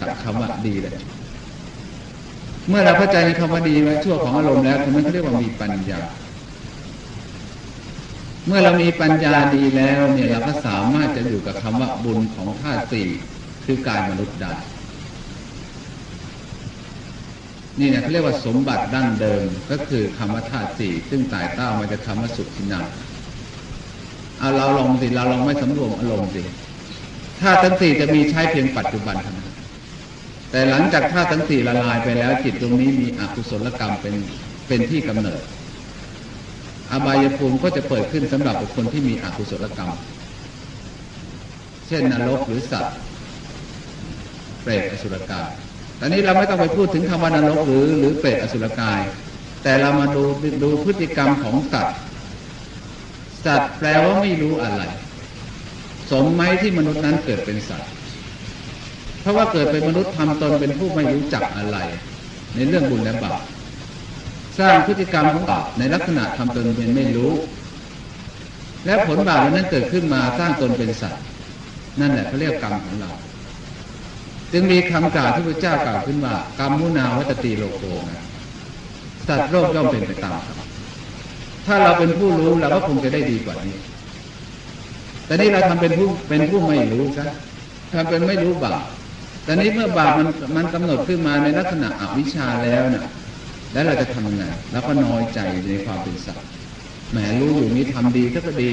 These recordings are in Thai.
กับคำว่าดีเลย เมื่อเราเข้าใจในคำว่าดีว่าชั่วของอารมณ์แล้วคนนั้นเขาเรียกว่ามีปัญญา เมื่อเรามีปัญญาดีแล้วเนี่ยเราก็สามารถจะอยู่กับคำว่าบุญของธาตุสี่คือการมนุษย์ได้นี่เนี่ยเขาเรียกว่าสมบัติดั้งเดิมก็คือคำว่าธาตุสี่ซึ่งตายเต้ามาจะคำว่าสุขทินังเอาเราลองสิเราลองไม่สำรวมอารมณ์สิธาตุทั้งสี่จะมีใช้เพียงปัจจุบันเท่านั้น แต่หลังจากธาตุทั้งสี่ละลายไปแล้ว จิตตรงนี้มีอกุศลกรรมเป็นเป็นที่กำเนิด อบายภูมิก็จะเปิดขึ้นสำหรับบุคคลที่มีอกุศลกรรม เช่นนรกหรือสัตว์เปรตอสุรกายตอนนี้เราไม่ต้องไปพูดถึงคำว่านรกหรือหรือเปรตอสุรกาย แต่เรามาดูดูพฤติกรรมของสัตว์สัตว์แปลว่าไม่รู้อะไร สมไหมที่มนุษย์นั้นเกิดเป็นสัตว์ เพราะว่าเกิดเป็นมนุษย์ทำตนเป็นผู้ไม่รู้จักอะไร ในเรื่องบุญและบาปสร้างพฤติกรรมของบาปในลักษณะทำตนเป็นไม่รู้ และผลบาปนั้นเกิดขึ้นมาสร้างตนเป็นสัตว์ นั่นแหละเขาเรียกกรรมของเรา จึงมีคำกล่าวที่พระเจ้ากล่าวขึ้นว่ากรรมมุนาวัตตีโลโกนะสัตว์โลกย่อมเป็นไปตามกรรมถ้าเราเป็นผู้รู้เราก็คงจะได้ดีกว่านี้ แต่นี่เราทำเป็นผู้เป็นผู้ไม่รู้ซะทำเป็นไม่รู้บาป แต่นี้เมื่อบาปมันมันกำหนดขึ้นมาในลักษณะอวิชชาแล้วเนะ่ยแล้วเราจะทำยังไงแล้วก็น้อยใจในความเป็นสัตว์แหมรู้อยู่นี้ทำดีก็ดี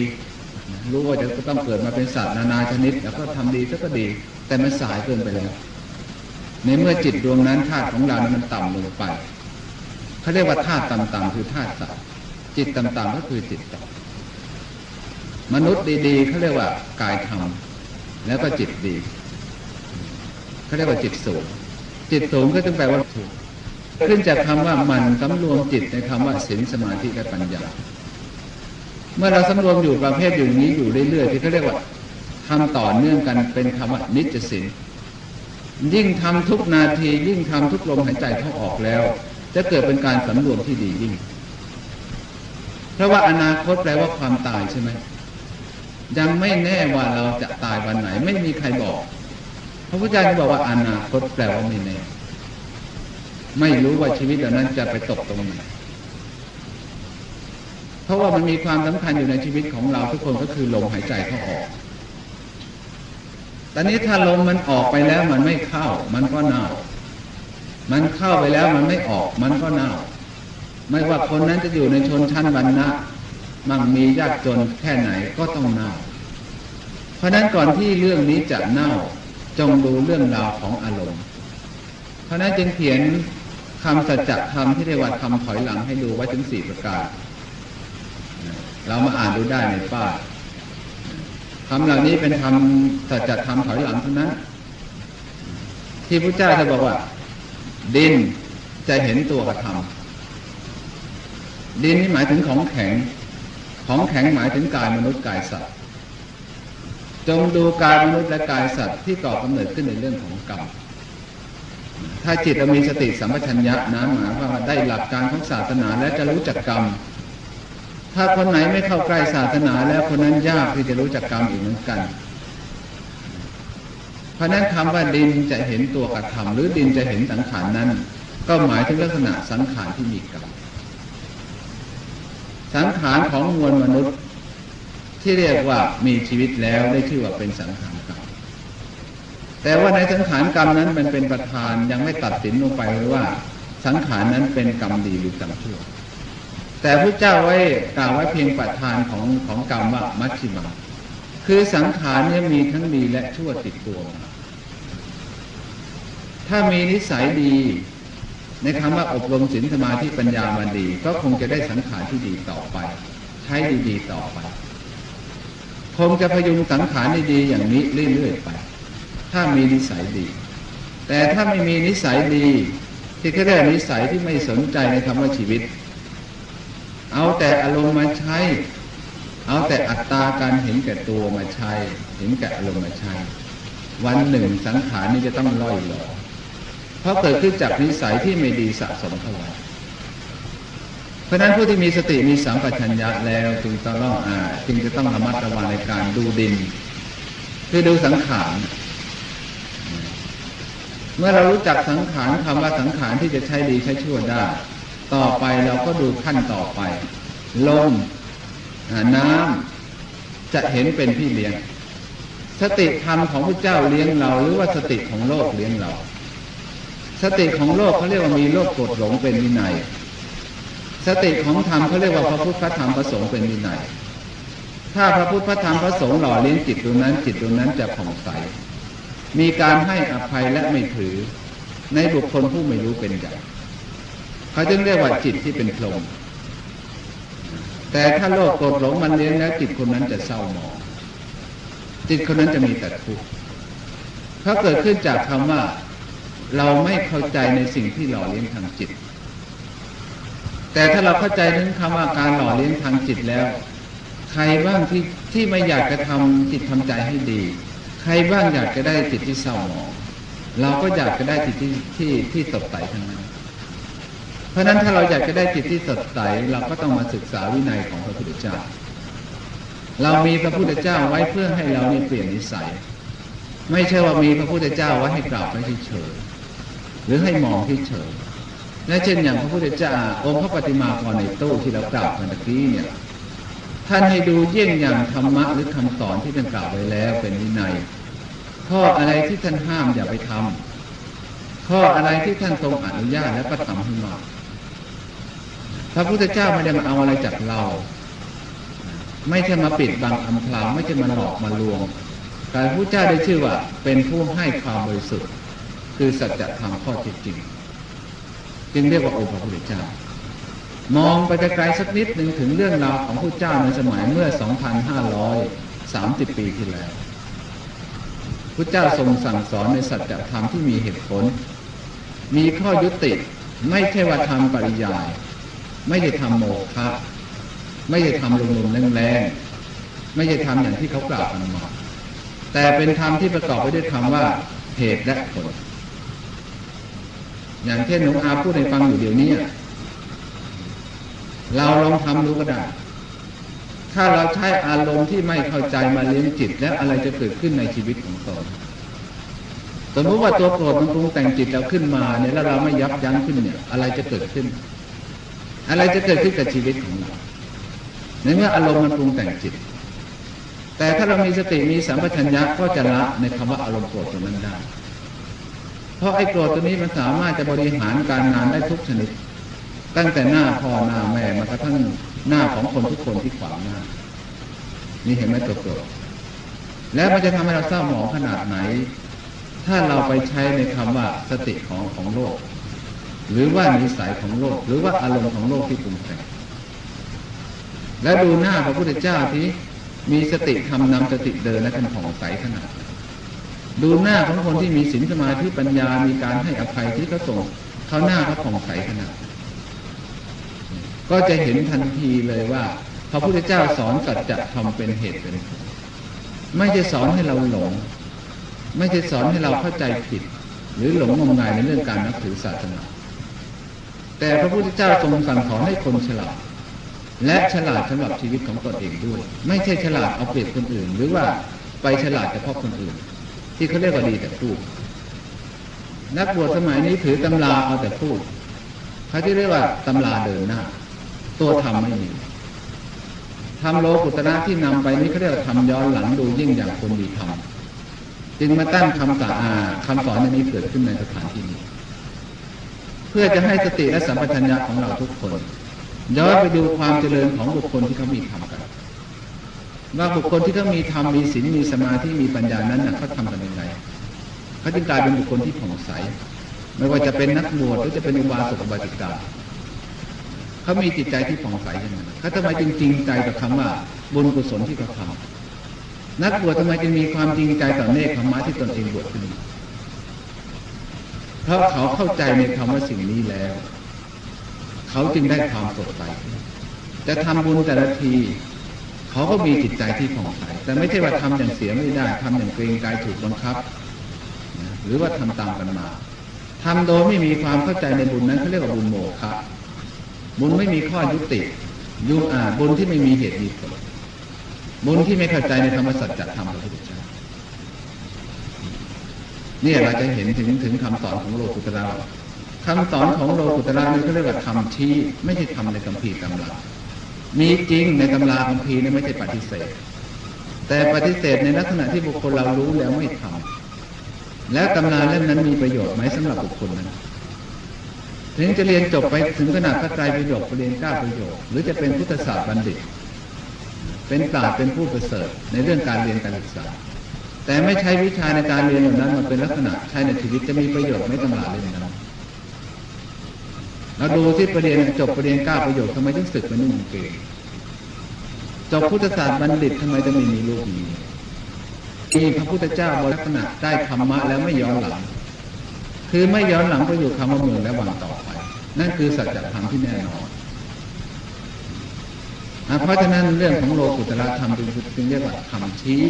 รู้ว่าจะต้องเกิดมาเป็นสัตว์นานาชนิด แล้วก็ทำดีก็ดี แต่มันสายเกินไปแล้ว ในเมื่อจิตดวงนั้นธาตุของเรานั้นมันต่ำลงไปเขาเรียกว่าธาตุต่ำๆคือธาตุสัตว์จิตต่ำๆก็คือจิตต่ำมนุษย์ดีๆเขาเรียกว่ากายธรรมแล้วก็จิตดี เขาเรียกว่าจิตสูง จิตสูงก็จึงแปลว่าถูกขึ้นจากคำว่ามันสำรวมจิตในคำว่าศีลสมาธิและปัญญา เมื่อเราสำรวมอยู่ประเภทอยู่นี้อยู่เรื่อยๆที่เขาเรียกว่าทำต่อเนื่องกันเป็นคำว่านิจศีลยิ่งทำทุกนาที ยิ่งทำทุกลมหายใจเข้าออกแล้ว จะเกิดเป็นการสำรวมที่ดียิ่ง เพราะว่าอนาคตแปลว่าความตายใช่ไหมยังไม่แน่ว่าเราจะตายวันไหน ไม่มีใครบอก พระพุทธเจ้าบอกว่าอนาคตแปลว่าไม่แน่ไม่รู้ว่าชีวิตเหล่านั้นจะไปตกตรงไหนเพราะว่ามันมีความสำคัญอยู่ในชีวิตของเราทุกคนก็คือลมหายใจเข้าออก ตอนนี้ถ้าลมมันออกไปแล้วมันไม่เข้า มันก็เน่า มันเข้าไปแล้วมันไม่ออก มันก็เน่า ไม่ว่าคนนั้นจะอยู่ในชนชั้นวรรณะมั่งมียากจนแค่ไหนก็ต้องเน่า เพราะนั้นก่อนที่เรื่องนี้จะเน่า จงดูเรื่องราวของอารมณ์ เพราะนั้นจึงเขียนคำสัจธรรมที่เรียกว่าคำถอยหลังให้ดูไว้ถึงสี่ประการ เรามาอ่านดูได้ในป้าคำเหล่านี้เป็นคำสัจธรรมถอยหลังเท่านั้น ที่พระเจ้าจะบอกว่า ดินจะเห็นตัวกระทำดินนี่หมายถึงของแข็ง ของแข็งหมายถึงกายมนุษย์กายสัตว์ จงดูกายมนุษย์และกายสัตว์ที่ก่อกำเนิดขึ้นในเรื่องของกรรมถ้าจิตเรามีสติสัมปชัญญะนะหมายว่าได้หลักการของศาสนาและจะรู้จักกรรม ถ้าคนไหนไม่เข้าใกล้ศาสนาแล้วคนนั้นยากที่จะรู้จักกรรมอีกเหมือนกัน เพราะนั้นคำว่าดินจะเห็นตัวกระทำหรือดินจะเห็นสังขารนั้น ก็หมายถึงลักษณะสังขารที่มีกรรมสังขารของมวลมนุษย์ ที่เรียกว่ามีชีวิตแล้วได้ชื่อว่าเป็นสังขารกรรม แต่ว่าในสังขารกรรมนั้นมันเป็นประธานยังไม่ตัดสินลงไปเลยว่า สังขารนั้นเป็นกรรมดีหรือกรรมชั่ว แต่พระเจ้าไว้กล่าวไว้เพียงประธานของของกรรมว่ามัชชิมาคือสังขารเนี่ยมีทั้งดีและชั่วติดตัวมาถ้ามีนิสัยดี ในคำว่าอบรมศีลสมาธิปัญญามาดี ก็คงจะได้สังขารที่ดีต่อไป ใช้ดีๆต่อไป งจะพยุงสังขารดีๆอย่างนี้เรื่อยๆไป ถ้ามีนิสัยดี แต่ถ้าไม่มีนิสัยดี ที่เขาเรียกนิสัยที่ไม่สนใจในคำว่าชีวิต เอาแต่อารมณ์มาใช้ เอาแต่อัตตาการเห็นแก่ตัวมาใช้ เห็นแก่อารมณ์มาใช้ วันหนึ่งสังขารนี้จะต้องล่อยหลอเพราะเกิดขึ้นจากนิสัยที่ไม่ดีสะสมเข้าไว้ ราะนั้นผู้ที่มีสติมีสัมปชัญญะแล้วจึงต้องอ่าจึงจะต้องระมัดระวังในการดูดิน คือดูสังขารเมื่อเรารู้จักสังขารคำว่าสังขารที่จะใช้ดีใช้ชั่วได้ ต่อไปเราก็ดูขั้นต่อไปลมน้ำจะเห็นเป็นพี่เลี้ยง สติธรรมของพระเจ้าเลี้ยงเรา หรือว่าสติของโลกเลี้ยงเรา สติของโลกเขาเรียกว่ามีโลกกดหลงเป็นวินัย สติของธรรมเขาเรียกว่าพระพุทธพระธรรมพระสงฆ์เป็นวินัยถ้าพระพุทธพระธรรมพระสงฆ์หล่อเลี้ยงจิตตรงนั้น จิตตรงนั้นจะผ่องใส มีการให้อภัยและไม่ถือ ในบุคคลผู้ไม่รู้เป็นใหญ่เขาจึงเรียกว่าจิตที่เป็นพรหมแต่ถ้าโลกโกรธหลงมันเลี้ยงแล้วจิตคนนั้นจะเศร้าหมองจิตคนนั้นจะมีแต่ทุกข์เพราะเกิดขึ้นจากคำว่าเราไม่เข้าใจในสิ่งที่หล่อเลี้ยงทางจิต แต่ถ้าเราเข้าใจถึงคำว่าการหล่อเลี้ยงทางจิตแล้ว ใครบ้างที่ที่ไม่อยากจะทำจิตทำใจให้ดี ใครบ้างอยากจะได้จิตที่เศร้าหมองเราก็อยากจะได้จิตที่ที่ที่สดใสทั้งนั้น เพราะนั้นถ้าเราอยากจะได้จิตที่สดใสเราก็ต้องมาศึกษาวินัยของพระพุทธเจ้า เรามีพระพุทธเจ้าไว้เพื่อให้เราเนี่เปลี่ยนนิสัย ไม่ใช่ว่ามีพระพุทธเจ้าไว้ให้กราบไว้เฉยหรือให้มองที่เฉย และเช่นอย่างพระพุทธเจ้าองค์พระปฏิมากรในตู้ที่เรากราบเมื่อกี้เนี่ยท่านให้ดูเยี่ยงอย่างธรรมะหรือคำสอนที่ท่านกล่าวไว้แล้วเป็นวินัย ข้ออะไรที่ท่านห้ามอย่าไปทำข้ออะไรที่ท่านทรงอนุญาตแล้วก็ทำให้มาพระพุทธเจ้าไม่ได้มาเอาอะไรจากเรา ไม่ใช่มาปิดบังอำพรางไม่ใช่มาหลอกมาลวงการพระเจ้าได้ชื่อว่า เป็นผู้ให้ความบริสุทธิ์ คือสัจธรรมข้อท็จจริง จึงเรียกว่าองค์พระพุทธเจ้ามองไปไกลๆสักนิดหนึ่งถึงเรื่องราวของพระเจ้าในสมัยเมื่อ 2,530 ปีที่แล้วพระเจ้าทรงสั่งสอนในสัจธรรมที่มีเหตุผล มีข้อยุติไม่ใช่ว่าทำปริยาย ไม่ได้ทำโมฆะไม่ได้ทำลงๆแรงๆไม่ได้ทำอย่างที่เขากล่าวกันมาแต่เป็นธรรมที่ประกอบไปด้วยคำว่าเหตุและผล อย่างเช่นหลวงอาพูดในฟังอยู่เดี๋ยวนี้เราลองทำดูก็ได้ ถ้าเราใช้อารมณ์ที่ไม่เข้าใจมาเลี้ยงจิต แล้วอะไรจะเกิดขึ้นในชีวิตของตนสมมติว่าตัวโกรธมันปรุงแต่งจิตเราขึ้นมาเนี่ยแล้วเราไม่ยับยั้งขึ้นเนี่ย อะไรจะเกิดขึ้น อะไรจะเกิดขึ้นกับชีวิตของเราในเมื่ออารมณ์มันปรุงแต่งจิต แต่ถ้าเรามีสติมีสัมปชัญญะก็จะละในคำว่าอารมณ์โกรธตรงนั้นได้ เพราะไอ้โกรธตัวนี้มันสามารถจะบริหารการงานได้ทุกชนิด ตั้งแต่หน้าพ่อหน้าแม่มากระทั่งหน้าของคนทุกคนที่ขวางหน้า นี่เห็นไหมตัวโกรธแล้วมันจะทำให้เราเศร้าหมองขนาดไหน ถ้าเราไปใช้ในคำว่าสติของของโลก หรือว่านิสัยของโลก หรือว่าอารมณ์ของโลกที่ปรุงแต่งแล้วดูหน้าพระพุทธเจ้าที่มีสติทำนำสติเดินและกันผ่องใสขนาด ดูหน้าของคนที่มีศีลสมาธิปัญญามีการให้อภัยที่เขาส่งเขาหน้าเขาผ่องใสขนาดก็จะเห็นทันทีเลยว่าพระพุทธเจ้าสอนสัจธรรมเป็นเหตุเป็นผลไม่จะสอนให้เราหลง ไม่จะสอนให้เราเข้าใจผิด หรือหลงงมงายในเรื่องการนับถือศาสนา แต่พระพุทธเจ้าทรงสั่งสอนให้คนฉลาด และฉลาดสำหรับชีวิตของตนเองด้วย ไม่ใช่ฉลาดเอาเปรียบคนอื่น หรือว่าไปฉลาดเฉพาะคนอื่น ที่เขาเรียกว่าดีแต่พูด นักบวชสมัยนี้ถือตำราเอาแต่พูดเขาที่เรียกว่าตำราเดินหน้า ตัวทำไม่มีทำโลกุตระที่นำไปนี้เขาเรียกว่าทำย้อนหลังดูยิ่งอย่างคนดีทำจึงมาตั้งคำสาอาคำสอนในนี้เกิดขึ้นในสถานที่นี้ เพื่อจะให้สติและสัมปชัญญะของเราทุกคนย้อนไปดูความเจริญของบุคคลที่เขามีธรรม ว่าบุคคลที่เขามีธรรมมีศีลมีสมาธิมีปัญญานั้นเขาทำกันยังไงเขาจึงกลายเป็นบุคคลที่ผ่องใส ไม่ว่าจะเป็นนักบวชหรือจะเป็นอุบาสกอุบาสิกาเขามีจิตใจที่ผ่องใสยังไงเขาทำไมจึงจริงใจกับคำว่าบุญกุศลที่เขาทำนักบวชทำไมจึงมีความจริงใจต่อเนคขมะที่ตนเองบวชขึ้นเพราะเขาเข้าใจในคำว่าสิ่งนี้แล้ว เขาจึงได้ความสดใสจะทำบุญแต่ละที เขาก็มีจิตใจที่ผ่องใสแต่ไม่ใช่ว่าทำอย่างเสียไม่ได้ทำอย่างเกรงกายถูกบังคับ หรือว่าทำตามกันมาทำโดยไม่มีความเข้าใจในบุญนั้นเขาเรียกว่าบุญโมฆะบุญไม่มีข้อยุติยุอ่าบุญที่ไม่มีเหตุมีผลบุญที่ไม่เข้าใจในธรรมสัจจะธรรมพระพุทธเจ้าเนี่ยเราจะเห็นถึงถึงคำสอนของโลกุตระคำสอนของโลกุตระนี่เขาเรียกว่าคำชี้ไม่ใช่คำในคัมภีตำรา มีจริงในตำราคัมภีร์นี่ไม่ใช่ปฏิเสธ แต่ปฏิเสธในลักษณะที่บุคคลเรารู้แล้วไม่ทำแล้วตำราเล่มนั้นมีประโยชน์ไหมสำหรับบุคคลนั้นถึงจะเรียนจบไปถึงขนาดพระไตรปิฎกเรียนเก้าประโยชน์หรือจะเป็นพุทธศาสตร์บัณฑิต เป็นปราชญ์เป็นผู้ประเสริฐในเรื่องการเรียนการศึกษา แต่ไม่ใช้วิชาในการเรียนเหล่านั้นมาเป็นลักษณะใช้ในชีวิตจะมีประโยชน์ไหมตำราเล่มนั้น เราดูที่ประเด็นจบประเด็นเก้าประโยชน์ทำไมถึงศึกไปนุ่งเกงจบพุทธศาสตร์บัณฑิตทำไมจะไม่มีลูกมีมีพระพุทธเจ้าบริขณะได้ธรรมะแล้วไม่ย้อนหลัง คือไม่ย้อนหลังไปอยู่คำว่าเมืองและวันต่อไป นั่นคือสัจธรรมที่แน่นอนเพราะฉะนั้นเรื่องของโลกุตระธรรมจึงเรียกว่าคำชี้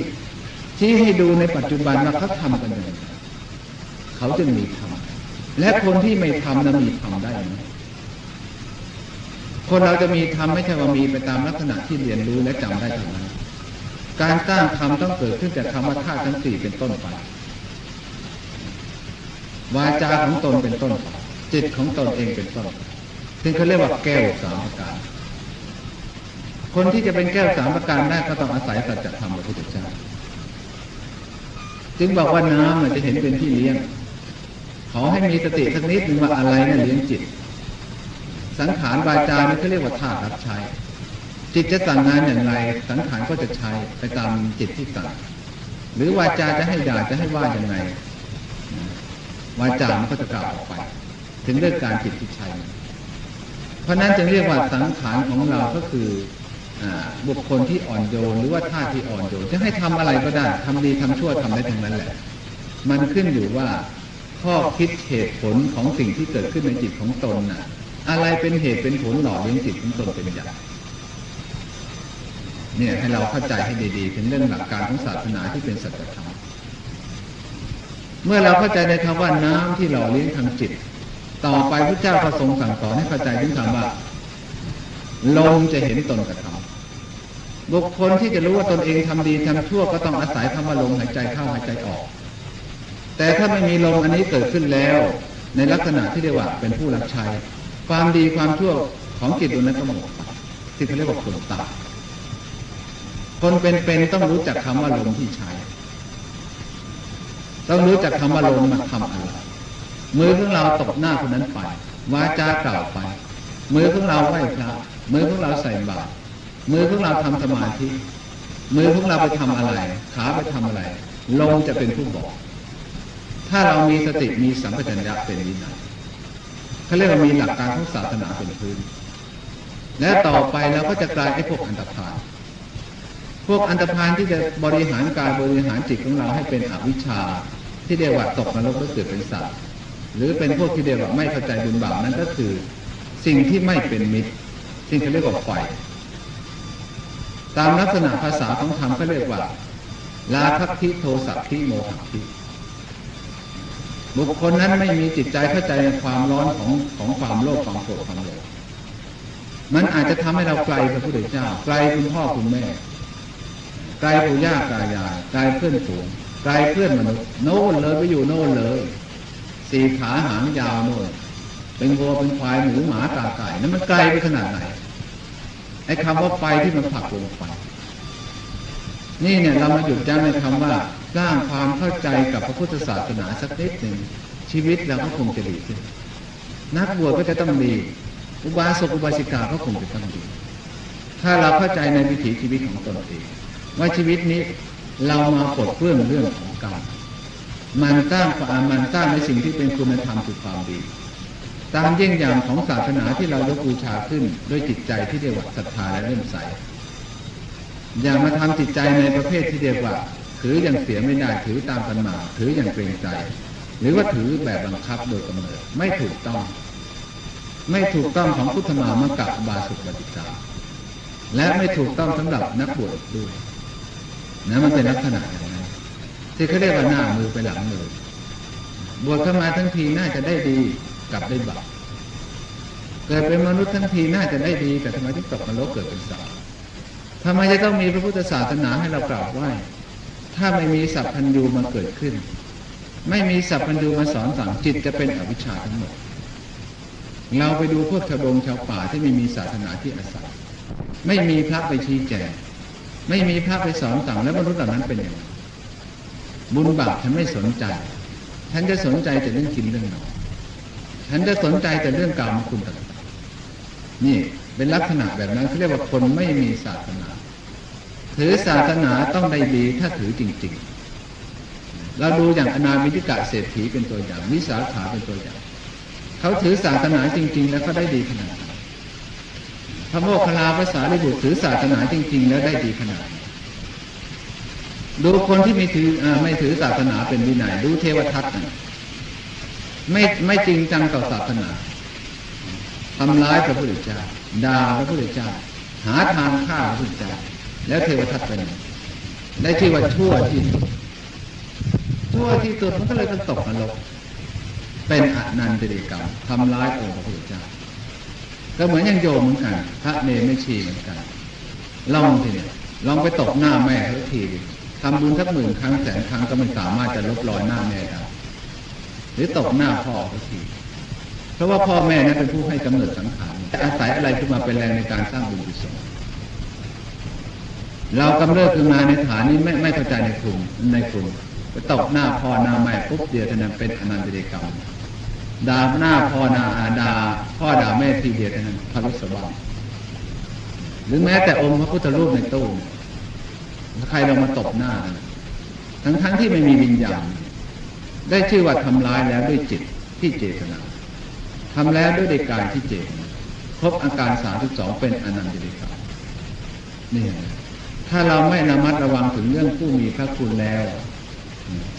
ชี้ให้ดูในปัจจุบันว่าเขาทำกันยังไงเขาจึงมีธรรมและคนที่ไม่ทำนั้นมีธรรมได้ไหม คนเราจะมีธรรมไม่ใช่ว่ามีไปตามลักษณะที่เรียนรู้และจำได้เท่านั้น การสร้างธรรมต้องเกิดขึ้นจากธรรมธาตุทั้งสี่เป็นต้นไป วาจาของตนเป็นต้นไปจิตของตนเองเป็นต้นซึ่งเขาเรียกว่าแก้วสามประการ คนที่จะเป็นแก้วสามประการได้ก็ต้องอาศัยสัจธรรมพระพุทธเจ้าจึงบอกว่าน้ำมันจะเห็นเป็นที่เลี้ยง ขอให้มีสติสักนิดหนึ่งว่าอะไรนั่นเลี้ยงจิต สังขารวาจานี่เขาเรียกว่าธาตุรับใช้ จิตจะสั่งงานอย่างไร สังขารก็จะใช้ไปตามจิตที่สั่งหรือวาจาจะให้ด่าจะให้ว่าอย่างไรวาจามันก็จะกล่าวออกไป ถึงเรื่องการจิตที่ใช้เพราะนั้นจึงเรียกว่าสังขารของเราก็คือบุคคลที่อ่อนโยนหรือว่าท่าที่อ่อนโยนจะให้ทำอะไรก็ได้ทำดีทำชั่วทำได้ทั้งนั้นแหละ มันขึ้นอยู่ว่าข้อคิดเหตุผลของสิ่งที่เกิดขึ้นในจิตของตนน่ะ อะไรเป็นเหตุเป็นผลหล่อเลี้ยงจิตของตนเป็นอย่างเนี่ยให้เราเข้าใจให้ดีๆถึงเรื่องหลักการของศาสนาที่เป็นสัจธรรมเมื่อเราเข้าใจในคำว่าน้ำที่หล่อเลี้ยงทางจิต ต่อไปพระเจ้าพระทรงสั่งสอนให้เข้าใจถึงคำว่าลมจะเห็นตนกระทำบุคคลที่จะรู้ว่าตนเองทำดีทำชั่วก็ต้องอาศัยคำว่าลมหายใจเข้าหายใจออก แต่ถ้าไม่มีลมอันนี้เกิดขึ้นแล้ว ในลักษณะที่เรียกว่าเป็นผู้รับใช้ ความดีความชั่วของจิตดวงนั้นก็หมดที่เขาเรียกว่าคนตาคนเป็นๆต้องรู้จักคำว่าลมที่ใช้ ต้องรู้จักคำว่าลมมาทำอะไรมือของเราตบหน้าคนนั้นไปวาจากล่าวไป มือของเราไหว้พระมือของเราใส่บาตรมือของเราทำสมาธิมือของเราไปทำอะไร ขาไปทำอะไรลมจะเป็นผู้บอก ถ้าเรามีสติมีสัมปชัญญะเป็นวินัย เขาเรียกว่ามีหลักการของศาสนาเป็นพื้น และต่อไปเราก็จะกลายไอ้พวกอันตรพานพวกอันตรพานที่จะบริหารกายบริหารจิตของเราให้เป็นอวิชชา ที่เรียกว่าตกนรกก็เกิดเป็นสัตว์หรือเป็นพวกที่เรียกว่าไม่เข้าใจบุญบาปนั้นก็คือสิ่งที่ไม่เป็นมิตรสิ่งที่เรียกว่าไฟตามลักษณะภาษาของธรรมก็เรียกว่าลาทัทิโทสักทิโมหะทิ บุคคลนั้นไม่มีจิตใจเข้าใจในความร้อนของของความโลภความโกรธความหลงมันอาจจะทำให้เราไกลพระพุทธเจ้าไกลคุณพ่อคุณแม่ไกลปู่ย่ากายายไกลเพื่อนฝูงไกลเพื่อนมนุษย์โน่นเลยไปอยู่โน่นเลยสี่ขาหางยาวโน่นเป็นวัวเป็นควายหมูหมากาไก่นั้นมันไกลไปขนาดไหนไอ้คำว่าไฟที่มันผลักลงไปนี่เนี่ยเรามาหยุดยั้งในคำว่า สร้างความเข้าใจกับพระพุทธศาสนาสักนิดหนึ่งชีวิตเราก็คงจะดีขึ้นนักบวชก็จะต้องดีอุบาสกอุบาสิกาก็คงจะต้องดีถ้าเราเข้าใจในวิถีชีวิตของตนเองว่าชีวิตนี้เรามาปลดเปลื้องเรื่องของกรรมมันสร้างความมันสร้างในสิ่งที่เป็นคุณธรรมคือความดี ตามเยี่ยงอย่างของศาสนาที่เรายกบูชาขึ้นด้วยจิตใจที่เรียกว่าศรัทธาและเลื่อมใส อย่ามาทำจิตใจในประเภทที่เรียกว่า ถืออย่างเสียไม่ได้ถือตามกันมาถืออย่างเกรงใจ หรือว่าถือแบบบังคับโดยกำเนิดไม่ถูกต้อง ไม่ถูกต้องของพุทธมามกับบาสุปฏิกาและไม่ถูกต้องสำหรับนักบวชด้วยนะมันเป็นลักษณะอย่างนั้นที่เขาเรียกว่าหน้ามือไปหลังมือบวชเข้ามาทั้งทีน่าจะได้ดีกลับได้บาปเกิดเป็นมนุษย์ทั้งทีน่าจะได้ดีแต่ทำไมถึงตกนรกเกิดเป็นสัตว์ทำไมจะต้องมีพระพุทธศาสนาให้เรากราบไหว้ ถ้าไม่มีสัพพัญญูมาเกิดขึ้น ไม่มีสัพพัญญูมาสอนสั่งจิตจะเป็นอวิชชาทั้งหมด เราไปดูพวกชาวบงชาวป่าที่ไม่มีศาสนาที่อาศัย ไม่มีพระไปชี้แจง ไม่มีพระไปสอนสั่งแล้วมนุษย์เหล่านั้นเป็นอยังไงบุญบาปฉันไม่สนใจ ฉันจะสนใจแต่เรื่องกินเรื่องนอนฉันจะสนใจแต่เรื่องกรรมคุณต่างๆนี่เป็นลักษณะแบบนั้นเขาเรียกว่าคนไม่มีศาสนา ถือศาสนาต้องได้ดีถ้าถือจริง ๆ เราดูอย่างอนาวิธิกะเศรษฐีเป็นตัวอย่างวิสาขาเป็นตัวอย่าง เขาถือศาสนาจริง ๆ แล้วเขาได้ดีขนาดไหนพระโมคคัลลาภาษาลิบุตรถือศาสนาจริง ๆ แล้วได้ดีขนาดไหนดูคนที่ไม่ถืออไม่ถือศาสนาเป็นวินัยดูเทวทัตนะไม่ไม่จริงจังต่อศาสนาทำร้ายพระพุทธเจ้าด่าพระพุทธเจ้าหาทางฆ่าพระพุทธเจ้า แล้วเทวทัตเป็นได้ชื่อว่าชั่วที่สุดชั่วที่สุดมันก็เลยต้องตกนรกเป็นอนันตริกรรมทำร้ายองค์พระพุทธเจ้าก็เหมือนยังโยมเหมือนกันพระเนรไม่ชีเหมือนกันลองทีเนี่ยลองไปตกหน้าแม่เขาทีทำบุญสักหมื่นครั้งแสนครั้งก็ไม่สามารถจะลบรอยหน้าแม่ได้หรือตกหน้าพ่อเขาทีเพราะว่าพ่อแม่นั้นเป็นผู้ให้กำเนิดสังขารอาศัยอะไรขึ้นมาเป็นแรงในการสร้างบุญกุศล เรากำเริบขึ้นมาในฐานนี้ไม่ไม่เข้าใจในกลุ่มในกลุ่มไปตกหน้าพ่อหน้าแม่ปุ๊บเดียวเท่านั้นเป็นอนันตเดกรรมด่าหน้าพ่อหน้าอาดาพ่อด่าแม่ทีเดียวเท่านั้นพระรุษบาหรือแม้แต่องค์พระพุทธรูปในตู้ใครเรามาตบหน้า ทั้งทั้งที่ไม่มีวิญญาณได้ชื่อว่าทำร้ายแล้วด้วยจิตที่เจตนาทำแล้วด้วยเดกายที่เจตนาครบอาการสามสิบสองเป็นอนันตริกานี่ ถ้าเราไม่ระมัดระวังถึงเรื่องผู้มีพระคุณแล้ว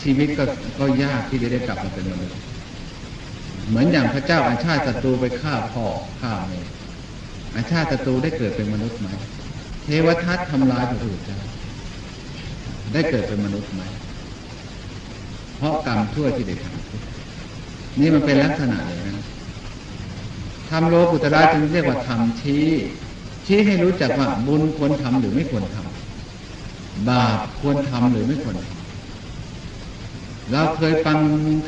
ชีวิตก็ก็ยากที่จะได้กลับมาเป็นมนุษย์เหมือนอย่างพระเจ้าอาชาติศัตรูไปฆ่าพ่อฆ่าแม่อาชาติศัตรูได้เกิดเป็นมนุษย์ไหมเทวทัตทำลายพระพุทธเจ้าได้เกิดเป็นมนุษย์ไหมเพราะกรรมทั่วที่ได้ทำนี่มันเป็นลักษณะอย่างนั้นทำโลกุตระจึงเรียกว่าทำชี้ชี้ให้รู้จักว่าบุญควรทำหรือไม่ควรทำ บาปควรทำหรือไม่ควรทำเราเคยฟัง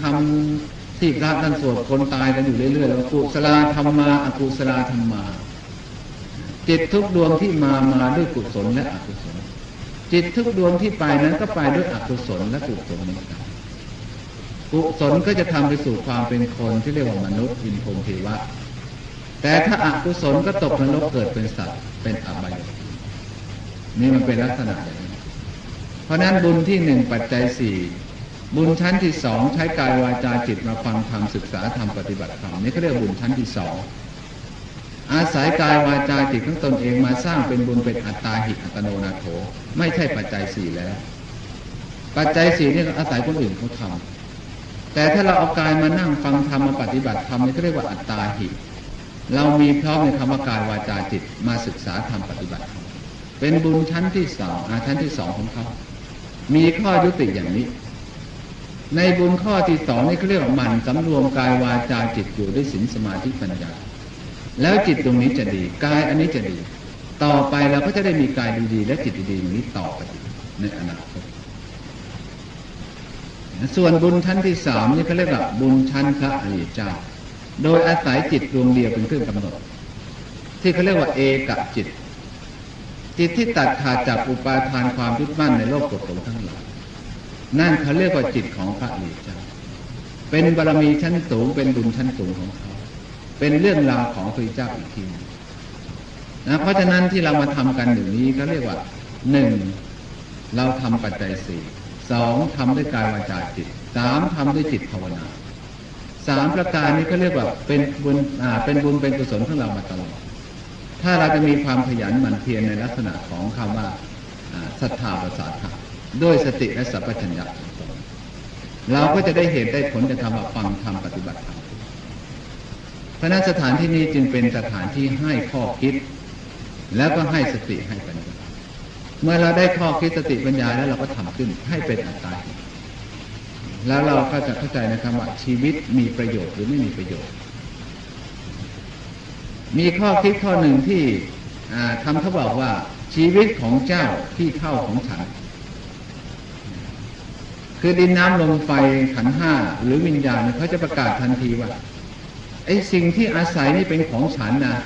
คำที่พระท่านสวดคนตายกันอยู่เรื่อยๆแล้วกุศลธรรมมาอกุศลธรรมมาจิตทุกดวงที่มามาด้วยกุศลและอกุศล จิตทุกดวงที่ไปนั้นก็ไปด้วยอกุศลและกุศลนี้กันกุศลก็จะทำไปสู่ความเป็นคนที่เรียกว่ามนุษย์อินพรมเทวะ แต่ถ้าอากุศลก็ตกนรกเกิดเป็นสัตว์เป็นอบายนี่มันเป็นลักษณะอย่าง เพราะนั้นบุญที่หนึ่งปัจจัยสี่บุญชั้นที่สองใช้กายวาจาจิตมาฟังธรรมศึกษาธรรมปฏิบัติธรรมนี่เขาเรียกบุญชั้นที่สองอาศัยกายวาจาจิตของตนเองมาสร้างเป็นบุญเป็นอัตตาหิอัตโนนาโถ ไม่ใช่ปัจจัยสี่แล้ว ปัจจัยสี่นี่อาศัยคนอื่นเขาทำแต่ถ้าเราเอากายมานั่งฟังธรรมมาปฏิบัติธรรมนี่ก็เรียกว่าอัตตาหิ เรามีพร้อมในคำว่ากายวาจาจิตมาศึกษาธรรมปฏิบัติธรรมเป็นบุญชั้นที่สองอาชั้นที่สองของเขา มีข้อยุติอย่างนี้ ในบุญข้อที่สองนี่เขาเรียกว่ามันสำรวมกายวาจาจิตอยู่ด้วยศีลสมาธิปัญญา แล้วจิตตรงนี้จะดีกายอันนี้จะดี ต่อไปเราก็จะได้มีกายดีๆและจิตดีๆอย่างนี้ต่อไปในอนาคตส่วนบุญชั้นที่สามนี่เขาเรียกว่าบุญชั้นพระอริยเจ้า โดยอาศัยจิตดวงเดียวเป็นเครื่องกำหนด ที่เขาเรียกว่าเอกจิต จิตที่ตัดขาดจากอุปาทานความยึดมั่นในโลกกฎหลงทั้งหลายนั่นเขาเรียกว่าจิตของพระอริยเจ้าเป็นบารมีชั้นสูงเป็นบุญชั้นสูงของเขาเป็นเรื่องราวของพระเจ้าอีกทีนะเพราะฉะนั้นที่เรามาทำกันอยู่นี้ก็เรียกว่าหนึ่งเราทำปัจจัยสี่สองทำด้วยกายวาจาจิตสามทำด้วยจิตภาวนาสามประการนี้ก็เรียกว่าเป็นบุญอ่าเป็นบุญเป็นกุศลของเรามาตลอด ถ้าเราจะมีความขยันหมั่นเพียรในลักษณะของคำว่าศรัทธาประสาทด้วยสติและสัพพัญญะเราก็จะได้เห็นได้ผลจะทำว่าฟังทำปฏิบัติธรรมเพราะนั้นสถานที่นี้จึงเป็นสถานที่ให้ข้อคิด แล้วก็ให้สติให้ปัญญาเมื่อเราได้ข้อคิดสติปัญญาแล้วเราก็ทำขึ้นให้เป็นอัตตาแล้วเราก็จะเข้าใจนะครับว่าชีวิตมีประโยชน์หรือไม่มีประโยชน์ มีข้อคิดข้อหนึ่งที่ทำเขาบอกว่าชีวิตของเจ้าที่เท่าของฉัน คือดินน้ำลมไฟขันห้าหรือวิญญาณเขาจะประกาศทันทีว่าไอ้สิ่งที่อาศัยนี่เป็นของฉันนะ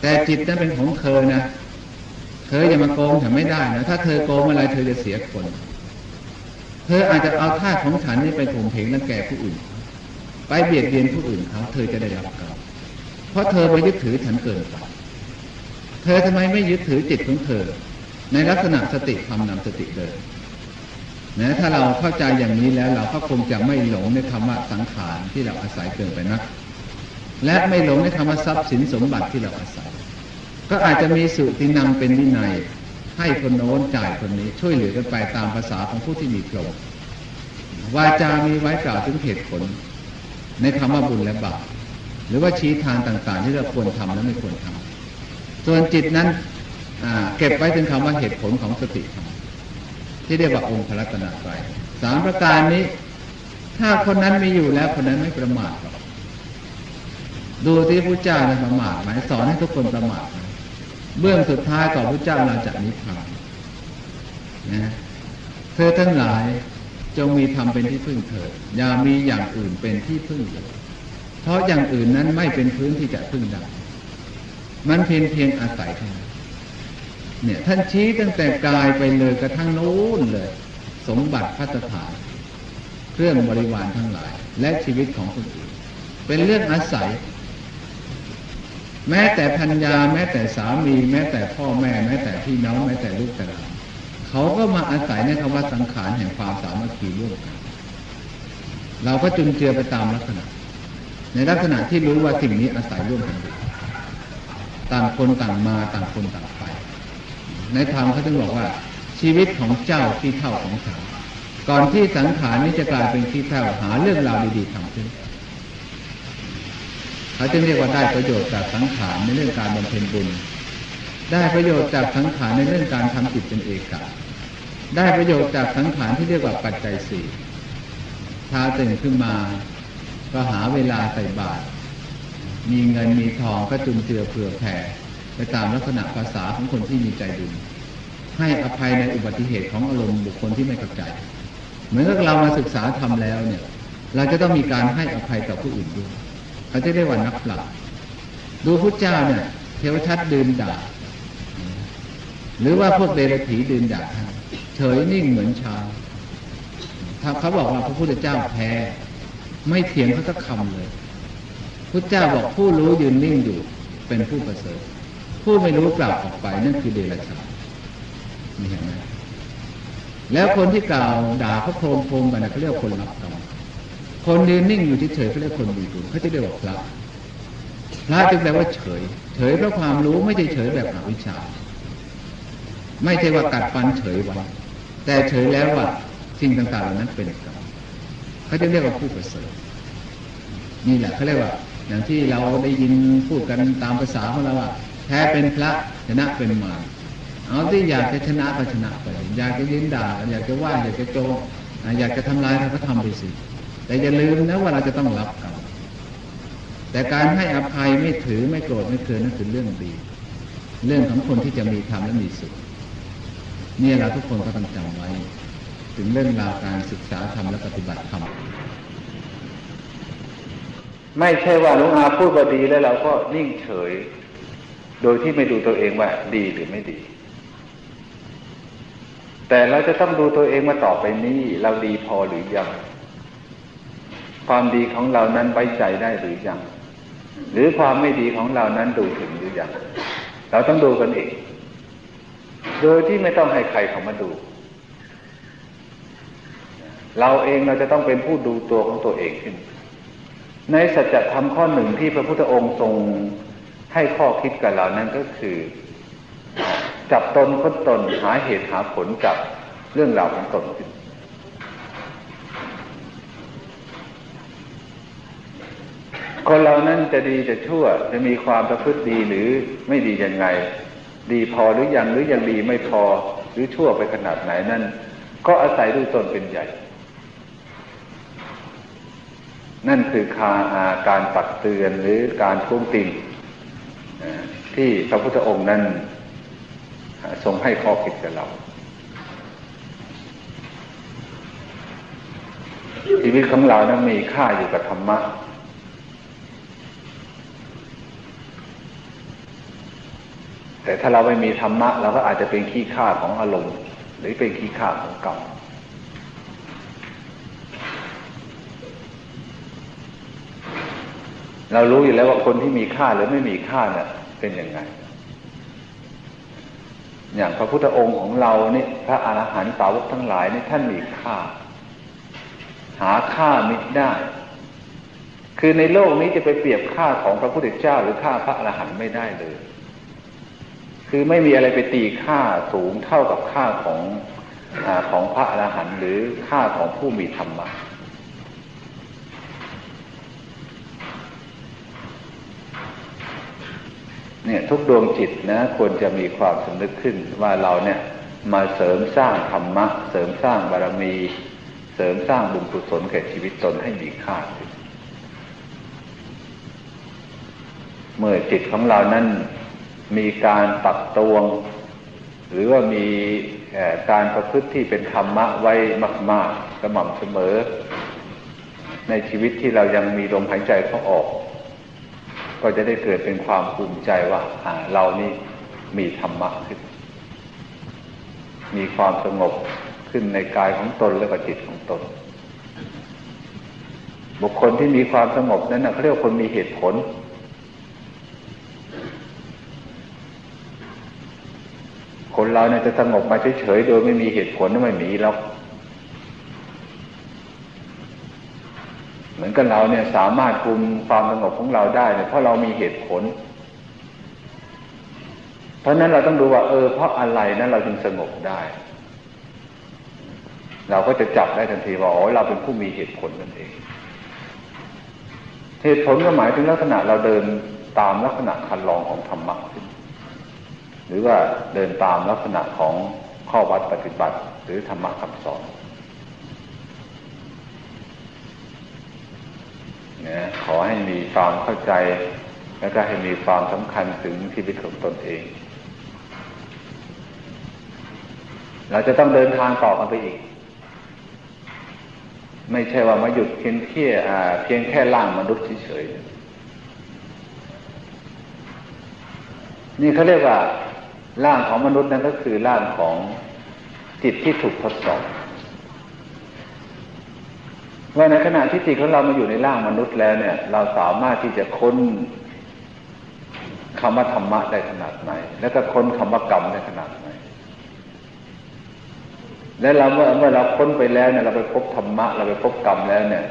แต่จิตนั้นเป็นของเธอนะเธออย่ามาโกงฉันไม่ได้นะถ้าเธอโกงอะไรเธอจะเสียคน เธออาจจะเอาท่าของฉันนี่ไปข่มเหงรังแกผู้อื่น ไปเบียดเบียนผู้อื่นเขาเธอจะได้รับกรรม เพราะเธอไปยึดถือฉันเกินไปเธอทำไมไม่ยึดถือจิตของเธอ ในลักษณะสติความนำสติเลยนนะถ้าเราเข้าใจอย่างนี้แล้วเราก็คงจะไม่หลงในธรรมะสังขารที่เราอาศัยเกินไปนักและไม่หลงในธรรมทรัพย์สินสมบัติที่เราอาศัย ก็อาจจะมีสุตินังเป็นวินัย ให้คนโน้นจ่ายคนนี้ช่วยเหลือกันไปตามภาษาของผู้ที่มีพรหมวาจามีไว้กล่าวถึงเหตุผล ในคำว่าบุญและบาป หรือว่าชี้ทางต่างๆ ที่เราควรทำและไม่ควรทำส่วนจิตนั้นเก็บไว้เป็นคำว่าเหตุผลของสติธรรมที่เรียกว่าองค์พระรัตนตรัยสามประการนี้ ถ้าคนนั้นมีอยู่แล้วคนนั้นไม่ประมาทหรอกดูที่พระเจ้าในประมาทไหมสอนให้ทุกคนประมาทเบื้องสุดท้ายก่อนพระเจ้าเราจะนิพพานนะเธอทั้งหลายจงมีธรรมเป็นที่พึ่งเถิดอย่ามีอย่างอื่นเป็นที่พึ่งเลย เพราะอย่างอื่นนั้นไม่เป็นพื้นที่จะพึ่งได้ มันเพียงเพียงอาศัยเท่านั้นเนี่ยท่านชี้ตั้งแต่กายไปเลยกระทั่งโน้นเลย สมบัติพัฒฐานเครื่องบริวารทั้งหลาย และชีวิตของคนอื่น เป็นเรื่องอาศัย แม้แต่พัญญาแม้แต่สามี แม้แต่พ่อแม่ แม้แต่พี่น้องแม้แต่ลูกแต่หลานเขาก็มาอาศัยในคำว่าสังขารแห่งความสามัคคีร่วมกันเราก็จุนเจือไปตามลักษณะ ในลักษณะที่รู้ว่าสิ่งนี้อาศัยร่วมกันอยู่ต่างคนต่างมาต่างคนต่างไป ในธรรมเขาจึงบอกว่า ชีวิตของเจ้าที่เท่าของฉันก่อนที่สังขารนี้จะกลายเป็นที่เท่าหาเรื่องราวดีๆทำขึ้นเขาจึงเรียกว่าได้ประโยชน์จากสังขารในเรื่องการบำเพ็ญบุญ ได้ประโยชน์จากสังขารในเรื่องการทำจิตเป็นเอกะได้ประโยชน์จากสังขารที่เรียกว่าปัจจัยสี่ถ้าตื่นขึ้นมา ก็หาเวลาใส่บาตรมีเงินมีทองก็จุนเจือเผื่อแผ่ไปตามลักษณะภาษาของคนที่มีใจดุให้อภัยในอุบัติเหตุของอารมณ์บุคคลที่ไม่เข้าใจ เหมือนกับเรามาศึกษาทำแล้วเนี่ย เราจะต้องมีการให้อภัยต่อผู้อื่นด้วยเขาจะเรียกว่านักปราชญ์ดูพระเจ้าเนี่ย เทวทัตดื่นด่า หรือว่าพวกเดรัจฉีดื่นด่าเฉยนิ่งเหมือนชาถ้าเขาบอกว่าพระพุทธเจ้าแพ้ ไม่เถียงเขาสักคำเลยพระเจ้าบอกผู้รู้ยืนนิ่งอยู่เป็นผู้ประเสริฐ ผู้ไม่รู้กล่าวออกไปนั่นคือเดรัจฉานมีเห็นไหมแล้วคนที่กล่าวด่าเขาโครมโครมกันเขาเรียกคนรับกรรมคนยืนนิ่งอยู่เฉยเขาเรียกคนมีบุญเขาจะเรียกว่าพระพระจึงแปลว่าเฉย เฉยเพราะความรู้ไม่ใช่เฉยแบบอวิชชา ไม่ใช่ว่ากัดฟันเฉยวันแต่เฉยแล้วว่าสิ่งต่างๆเหล่านั้นเป็นกรรม เขาจะเรียกว่าผู้ประเสริฐนี่แหละเขาเรียกว่า อย่างที่เราได้ยินพูดกันตามภาษาของเราว่าแพ้เป็นพระชนะเป็นมารเอาที่อยากจะชนะก็ชนะไปอยากจะยินด่า อยากจะว่าอยากจะโจอยากจะทำลายเราก็ทำไปสิแต่อย่าลืมนะว่าเราจะต้องรับกรรมแต่การให้อภัยไม่ถือไม่โกรธไม่เคืองนั่นคือเรื่องดี เรื่องของคนที่จะมีธรรมและมีสุขนี่เราทุกคนก็ต้องจำไว้ ถึงเรื่องราวการศึกษาธรรมและปฏิบัติธรรมไม่ใช่ว่าลุงอาพูดว่าดีแล้วเราก็นิ่งเฉย โดยที่ไม่ดูตัวเองว่าดีหรือไม่ดี แต่เราจะต้องดูตัวเองมาต่อไปนี้เราดีพอหรือยัง ความดีของเรานั้นไว้ใจได้หรือยัง หรือความไม่ดีของเรานั้นดูถึงหรือยัง เราต้องดูกันเอง โดยที่ไม่ต้องให้ใครเขามาดู เราเองเราจะต้องเป็นผู้ดูตัวของตัวเองขึ้น ในสัจธรรมข้อหนึ่งที่พระพุทธองค์ทรงให้ข้อคิดกับเรานั้นก็คือ จับตนค้นตนหาเหตุหาผลกับเรื่องราวของตนขึ้นคนเรานั้นจะดีจะชั่วจะมีความประพฤติดีหรือไม่ดียังไง ดีพอหรือยังหรือยังดีไม่พอหรือชั่วไปขนาดไหนนั่นก็อาศัยดูตนเป็นใหญ่ นั่นคือคาอาการตักเตือนหรือการท้วงติงที่พระพุทธองค์นั้นทรงให้ข้อคิดกับเรา ชีวิตของเรานั้นมีค่าอยู่กับธรรมะ แต่ถ้าเราไม่มีธรรมะ เราก็อาจจะเป็นขี้ข้าของอารมณ์ หรือเป็นขี้ข้าของกรรม เรารู้อยู่แล้วว่าคนที่มีค่าหรือไม่มีค่าเนี่ยเป็นยังไง อย่างพระพุทธองค์ของเรานี่พระอรหันต์สาวกทั้งหลายนี่ท่านมีค่า หาค่าไม่ได้ คือในโลกนี้จะไปเปรียบค่าของพระพุทธเจ้า หรือค่าพระอรหันต์ไม่ได้เลย คือไม่มีอะไรไปตีค่าสูงเท่ากับค่าของอของพระอรหันต์หรือค่าของผู้มีธรรมะ เนี่ยทุกดวงจิตนะควรจะมีความสำนึกขึ้นว่าเราเนี่ยมาเสริมสร้างธรรมะ เสริมสร้างบารมี เสริมสร้างบุญกุศลแก่ชีวิตตนให้มีค่าเมื่อจิตของเรานั้นมีการตักตวง หรือว่ามีการประพฤติที่เป็นธรรมะไว้มาก ๆ สม่ำเสมอ ในชีวิตที่เรายังมีลมหายใจเข้าออก ก็จะได้เกิดเป็นความภูมิใจว่าเรานี่มีธรรมะขึ้น มีความสงบขึ้นในกายของตนและก็จิตของตน บุคคลที่มีความสงบนั้นนะเขาเรียกว่าคนมีเหตุผล คนเราเนี่ยจะสงบมาเฉยๆโดยไม่มีเหตุผลไม่มีแล้ว เหมือนกับเราเนี่ยสามารถคุมความสงบของเราได้เนี่ยเพราะเรามีเหตุผล เพราะนั้นเราต้องดูว่า เออเพราะอะไรนั้นเราจึงสงบได้ เราก็จะจับได้ทันทีว่าอ๋อเราเป็นผู้มีเหตุผลนั่นเอง เหตุผลก็หมายถึงลักษณะเราเดินตามลักษณะคันลองของธรรมะหรือว่าเดินตามลักษณะของข้อวัดปฏิบัติ หรือธรรมะคำสอน นะขอให้มีความเข้าใจ แล้วก็ให้มีความสำคัญถึงชีวิตของตนเอง เราจะต้องเดินทางต่อกันไปอีก ไม่ใช่ว่ามาหยุดเพียงแค่เพียงแค่ล่างมนุษย์เฉยๆนี่เขาเรียกว่าร่างของมนุษย์นั่นก็คือร่างของจิตที่ถูกทดสอบ ว่าในขณะที่จิตของเรามาอยู่ในร่างมนุษย์แล้วเนี่ย เราสามารถที่จะค้นคำว่าธรรมะได้ขนาดไหน แล้วก็ค้นคำว่ากรรมได้ขนาดไหน และเราเมื่อเมื่อเราค้นไปแล้วเนี่ยเราไปพบธรรมะ เราไปพบกรรมแล้วเนี่ย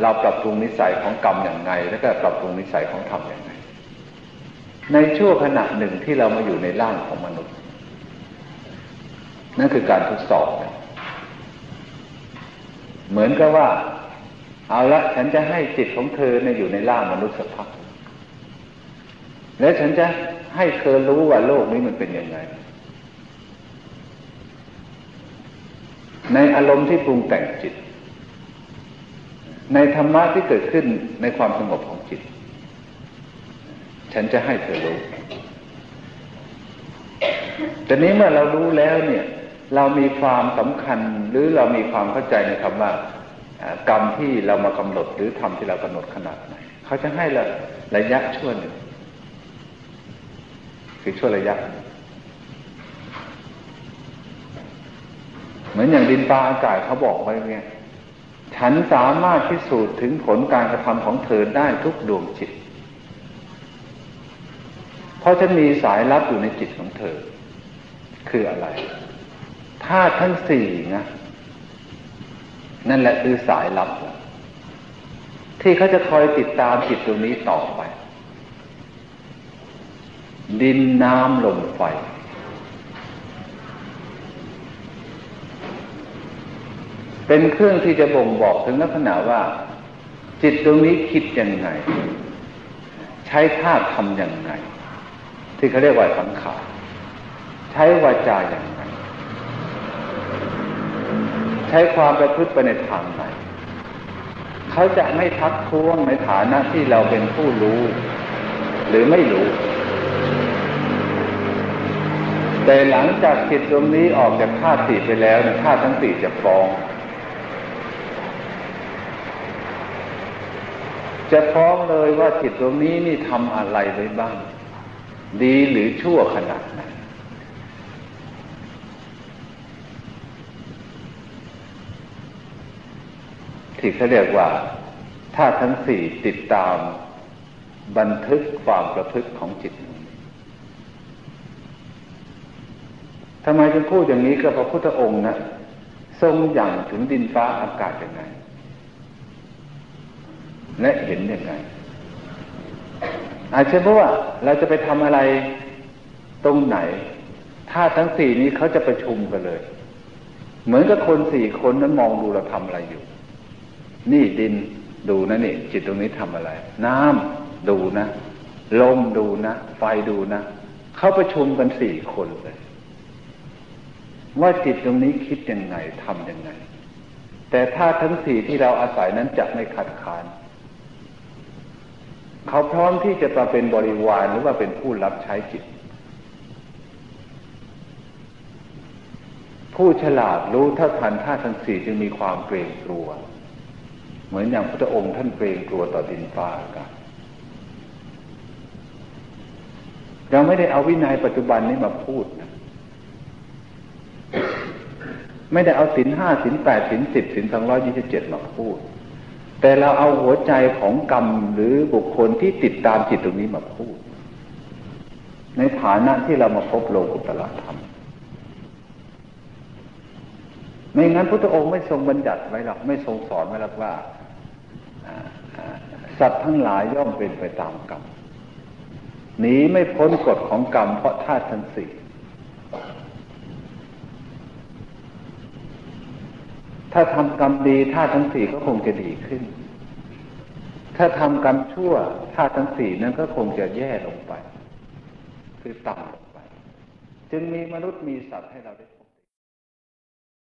เราปรับปรุงนิสัยของกรรมอย่างไรแล้วก็ปรับปรุงนิสัยของธรรมอย่างไรในช่วงขณะหนึ่งที่เรามาอยู่ในร่างของมนุษย์ นั่นคือการทดสอบนะ เหมือนกับว่า เอาละฉันจะให้จิตของเธอเนี่ยอยู่ในร่างมนุษย์สักพักแล้วฉันจะให้เธอรู้ว่าโลกนี้มันเป็นยังไง ในอารมณ์ที่ปรุงแต่งจิต ในธรรมะที่เกิดขึ้นในความสงบของจิต ฉันจะให้เธอรู้แต่นี้เมื่อเรารู้แล้วเนี่ย เรามีความสำคัญหรือเรามีความเข้าใจในคำว่ากรรมที่เรามากำหนดหรือทำที่เรากำหนดขนาดไหนเขาจะให้ระระยะช่วหนึ่งคือช่วระยะ เหมือนอย่างดินปลาอากาศเขาบอกไว้เนี่ยฉันสามารถพิสูจน์ถึงผลการกระทำของเธอได้ทุกดวงจิต เพราะฉันมีสายลับอยู่ในจิตของเธอ คืออะไร ธาตุทั้งสี่นะนั่นแหละคือสายลับ ที่เขาจะคอยติดตามจิตตรงนี้ต่อไป ดินน้ำลมไฟ เป็นเครื่องที่จะบ่งบอกถึงลักษณะว่า จิตตรงนี้คิดยังไง ใช้ธาตุทำอย่างไง ที่เขาเรียกว่าสังขารใช้วาจาอย่างไง ใช้ความประพฤติไปในทางไหน เขาจะไม่ทักท้วงในฐานะที่เราเป็นผู้รู้ หรือไม่รู้ แต่หลังจากจิตตรงนี้ออกจากธาตุสี่ไปแล้วนะธาตุทั้งสี่จะฟ้อง จะฟ้องเลยว่าจิตตรงนี้นี่ทำอะไรไว้บ้าง ดีหรือชั่วขนาดไหน ที่เขาเรียกว่าถ้าทั้งสี่ติดตามบันทึกความประพฤติของจิตทำไมจึงพูดอย่างนี้ก็พระพุทธองค์นะทรงอย่างถึงดินฟ้าอากาศยังไง และเห็นยังไง อาจจะเพราะว่าเราจะไปทำอะไรตรงไหนถ้าทั้งสี่นี้เขาจะประชุมกันเลย เหมือนกับคนสี่คนนั้นมองดูเราทำอะไรอยู่ นี่ดินดูนะนี่จิตตรงนี้ทำอะไร น้ำดูนะ ลมดูนะ ไฟดูนะเขาประชุมกันสี่คนเลย ว่าจิตตรงนี้คิดยังไงทำยังไง แต่ถ้าทั้งสี่ที่เราอาศัยนั้นจะไม่ขัดขานเขาพร้อมที่จะมาเป็นบริวารหรือว่าเป็นผู้รับใช้จิต ผู้ฉลาดรู้เท่าทันท่าทั้งสี่จึงมีความเกรงกลัว เหมือนอย่างพระองค์ท่านเกรงกลัวต่อดินฟ้าอากาศเราไม่ได้เอาวินัยปัจจุบันนี้มาพูดนะไม่ได้เอาสินห้าสินแปดสินสิบสินสองร้อยยี่สิบเจ็ดมาพูด แต่เราเอาหัวใจของกรรมหรือบุคคลที่ติดตามจิตตรงนี้มาพูด ในฐานะที่เรามาพบโลกุตละธรรมไม่งั้นพระองค์ไม่ทรงบัญญัติไว้หรอกไม่ทรงสอนไว้หรอกว่า สัตว์ทั้งหลายย่อมเป็นไปตามกรรมหนีไม่พ้นกฎของกรรมเพราะธาตุทั้งสี่ถ้าทำกรรมดีธาตุทั้งสี่ก็คงจะดีขึ้น ถ้าทำกรรมชั่วธาตุทั้งสี่นั้นก็คงจะแย่ลงไป คือต่ำลงไป จึงมีมนุษย์มีสัตว์ให้เราได้